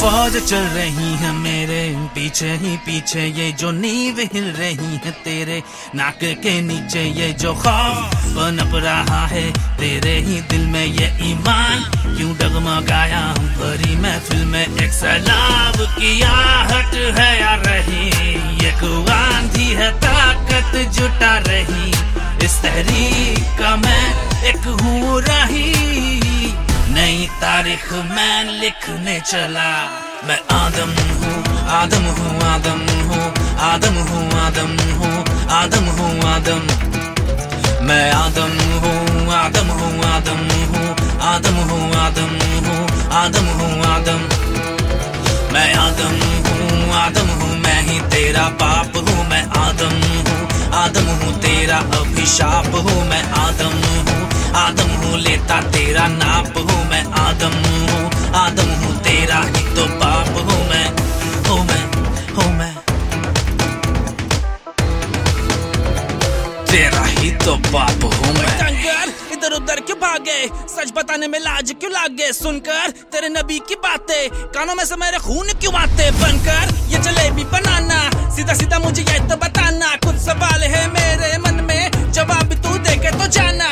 فوج چل رہی ہے میرے، پیچھے ہی پیچھے یہ جو نیو ہل رہی ہے تیرے، ناک کے نیچے یہ جو خوف پنپ رہا ہے، تیرے ہی دل میں یہ ایمان کیوں ڈگمگایا بھری محفل میں ایک سیلاب کی آہٹ ہے آ رہی؟ ایک آندھی ہے طاقت جٹا رہی۔ اس تحریک کا میں ایک ہوں۔ تاریخ میں لکھنے چلا میں آدم ہوں آدم ہوں آدم ہوں آدم ہوں آدم ہوں آدم ہوں آدم میں آدم ہوں آدم ہوں آدم ہوں آدم ہوں آدم ہوں آدم ہوں آدم میں آدم ہوں آدم ہوں میں ہی تیرا باپ ہوں میں آدم ہوں آدم ہوں تیرا ابھی شاپ ہوں میں آدم ہوں آدم ہوں لیتا تیرا ناپ ہوں میں آدم ہوں آدم ہوں تیرا ہی تو باپ ہوں میں ہوں میں ہوں میں تیرا ہی تو باپ ہوں میں ادھر ادھر کیوں بھاگے سچ بتانے میں لاج کیوں لاگے سن کر تیرے نبی کی باتیں کانوں میں سے میرے خون کیوں آتے بن کر یہ چلے بھی بنانا سیدھا سیدھا مجھے یہ تو بتانا کچھ سوال ہے میرے من میں جواب تو دے کے تو جانا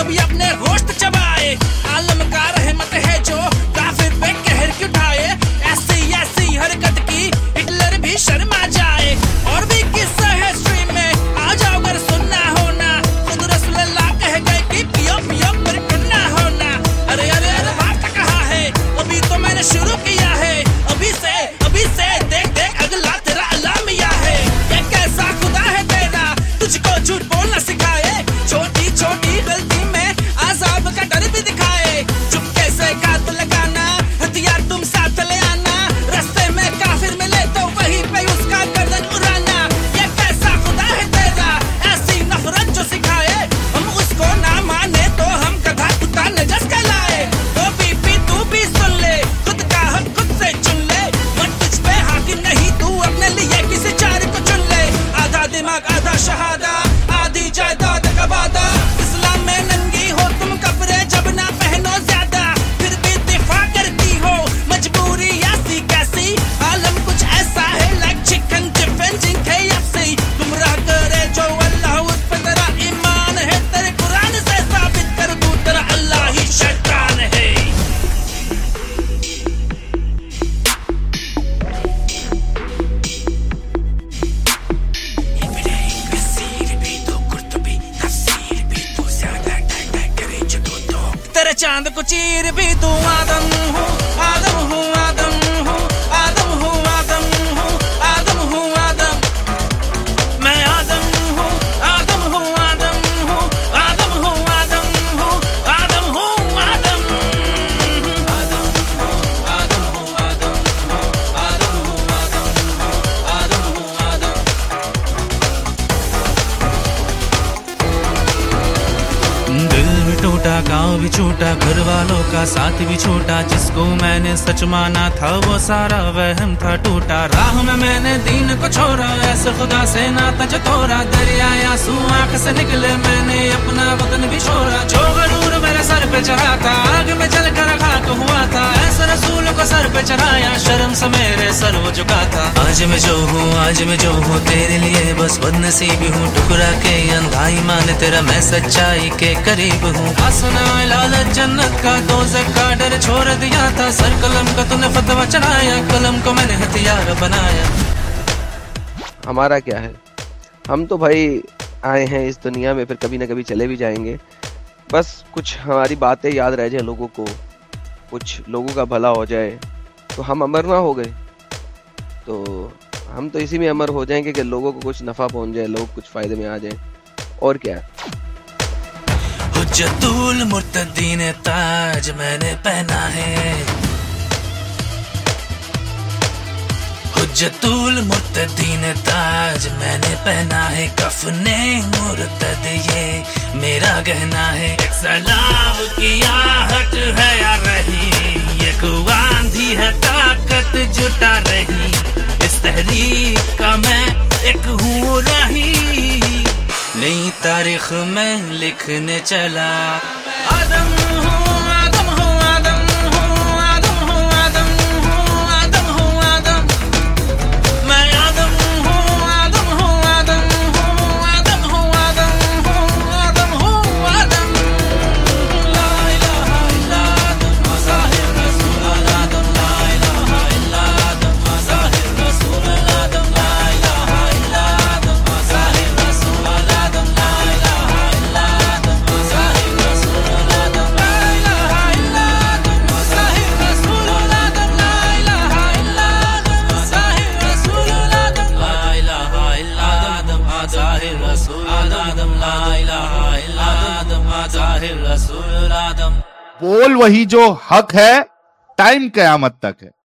کبھی اپنے گوشت چپ چاند کو چیر بھی تو آدم ہوں ٹوٹا گاؤں بھی چھوٹا گھر والوں کا ساتھ بھی چھوٹا جس کو میں نے سچ مانا تھا وہ سارا وہم تھا ٹوٹا راہ میں میں نے دین کو چھوڑا ایسے خدا سے ناتا جو تھوڑا دریا سو آنکھ سے نکلے میں نے اپنا وطن بھی چھوڑا جو غرور میرے سر پہ چڑھا تھا آگ میں جل کر رکھا تو ہوا تھا۔ ایسا رسول کو سر پہ چڑھایا شرم سے میرے سر وہ جھکا تھا۔ آج میں جو ہوں آج میں جو ہوں تیرے لیے بس بد نصیب ہوں ٹکڑا کے اندھائی مان تیرا میں سچائی کے قریب ہوں۔ آسنا لالت جنت کا دو کا ڈر چھوڑ دیا تھا۔ سر قلم کا تو نے فتوا چڑھایا قلم کو میں نے ہتھیار بنایا۔ ہمارا کیا ہے؟ ہم تو بھائی آئے ہیں اس دنیا میں پھر کبھی نہ کبھی چلے بھی جائیں گے۔ بس کچھ ہماری باتیں یاد رہ جائیں لوگوں کو۔ کچھ لوگوں کا بھلا ہو جائے تو ہم امر نہ ہو گئے۔ تو ہم تو اسی میں امر ہو جائیں گے کہ لوگوں کو کچھ نفع پہنچ جائے، لوگ کچھ فائدے میں آ جائیں۔ اور کیا؟ حجت المرتدین تاج میں نے پہنا ہے۔ جتول مرتدین تاج میں نے پہنا ہے کفنے مرتد، یہ میرا گہنا ہے۔ ایک سلاب کی آہٹ ہے یا رہی، ایک واندھی ہے طاقت جھٹا رہی۔ اس تحریک کا میں ایک ہوں رہی۔ نئی تاریخ میں لکھنے چلا۔ آدم لا بول وہی جو حق ہے ٹائم قیامت تک ہے۔